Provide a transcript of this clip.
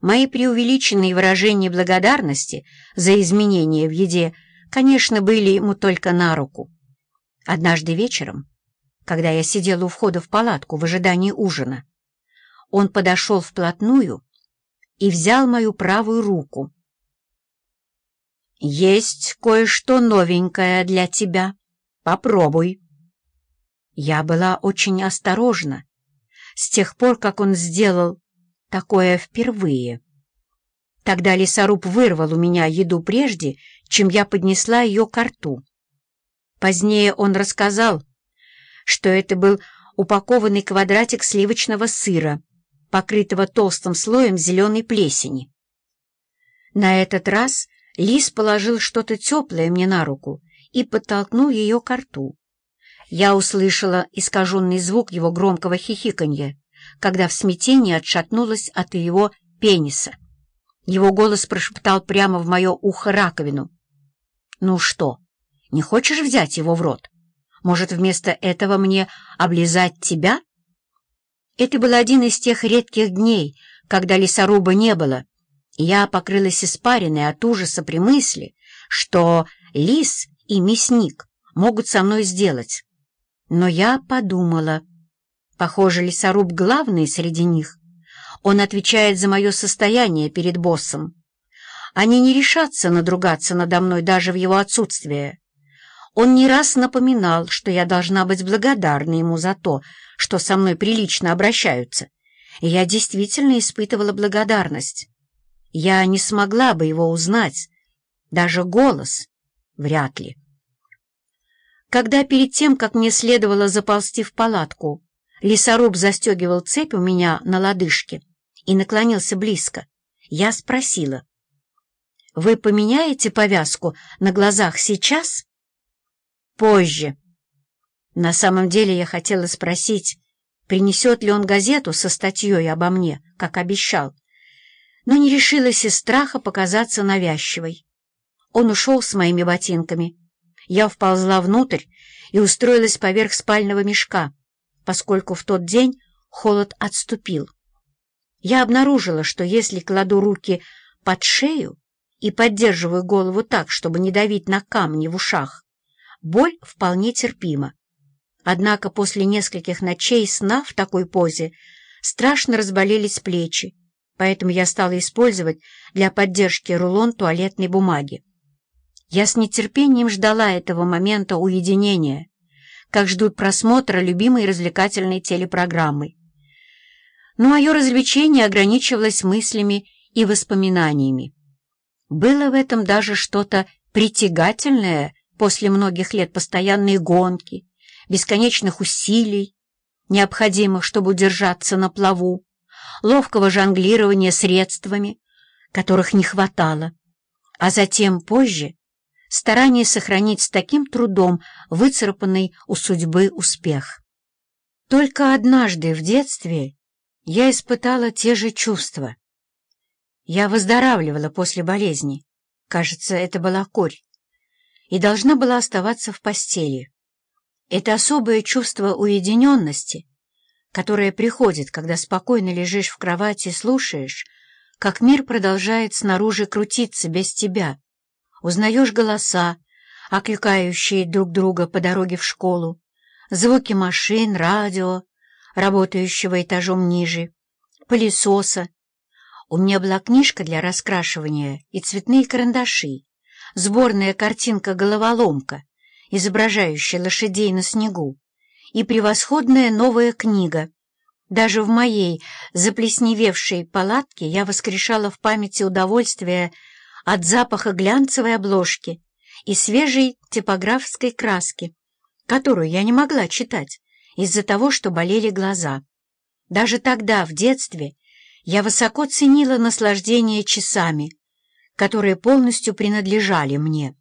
Мои преувеличенные выражения благодарности за изменения в еде, конечно, были ему только на руку. Однажды вечером, когда я сидела у входа в палатку в ожидании ужина, он подошел вплотную и взял мою правую руку. «Есть кое-что новенькое для тебя. Попробуй». Я была очень осторожна с тех пор, как он сделал такое впервые. Тогда лесоруб вырвал у меня еду прежде, чем я поднесла ее к рту. Позднее он рассказал, что это был упакованный квадратик сливочного сыра, покрытого толстым слоем зеленой плесени. На этот раз лис положил что-то теплое мне на руку и подтолкнул ее к рту. Я услышала искаженный звук его громкого хихиканья, когда в смятении отшатнулась от его пениса. Его голос прошептал прямо в мое ухо раковину. «Ну что, не хочешь взять его в рот? Может, вместо этого мне облизать тебя?» Это был один из тех редких дней, когда лесоруба не было, и я покрылась испариной от ужаса при мысли, что лис и мясник могут со мной сделать. Но я подумала, похоже, лесоруб главный среди них. Он отвечает за мое состояние перед боссом. Они не решатся надругаться надо мной даже в его отсутствие. Он не раз напоминал, что я должна быть благодарна ему за то, что со мной прилично обращаются. И я действительно испытывала благодарность. Я не смогла бы его узнать. Даже голос вряд ли. Когда перед тем, как мне следовало заползти в палатку, лесоруб застегивал цепь у меня на лодыжке и наклонился близко, я спросила, «Вы поменяете повязку на глазах сейчас?» «Позже», на самом деле я хотела спросить, принесет ли он газету со статьей обо мне, как обещал, но не решилась из страха показаться навязчивой. Он ушел с моими ботинками. Я вползла внутрь и устроилась поверх спального мешка, поскольку в тот день холод отступил. Я обнаружила, что если кладу руки под шею и поддерживаю голову так, чтобы не давить на камни в ушах, боль вполне терпима. Однако после нескольких ночей сна в такой позе страшно разболелись плечи, поэтому я стала использовать для поддержки рулон туалетной бумаги. Я с нетерпением ждала этого момента уединения, как ждут просмотра любимой развлекательной телепрограммы. Но мое развлечение ограничивалось мыслями и воспоминаниями. Было в этом даже что-то притягательное после многих лет постоянной гонки, бесконечных усилий, необходимых, чтобы удержаться на плаву, ловкого жонглирования средствами, которых не хватало, а затем позже старание сохранить с таким трудом выцарапанный у судьбы успех. Только однажды в детстве я испытала те же чувства. Я выздоравливала после болезни, кажется, это была корь, и должна была оставаться в постели. Это особое чувство уединенности, которое приходит, когда спокойно лежишь в кровати и слушаешь, как мир продолжает снаружи крутиться без тебя. Узнаешь голоса, окликающие друг друга по дороге в школу, звуки машин, радио, работающего этажом ниже, пылесоса. У меня была книжка для раскрашивания и цветные карандаши, сборная картинка-головоломка, изображающая лошадей на снегу, и превосходная новая книга. Даже в моей заплесневевшей палатке я воскрешала в памяти удовольствие от запаха глянцевой обложки и свежей типографской краски, которую я не могла читать из-за того, что болели глаза. Даже тогда, в детстве, я высоко ценила наслаждение часами, которые полностью принадлежали мне.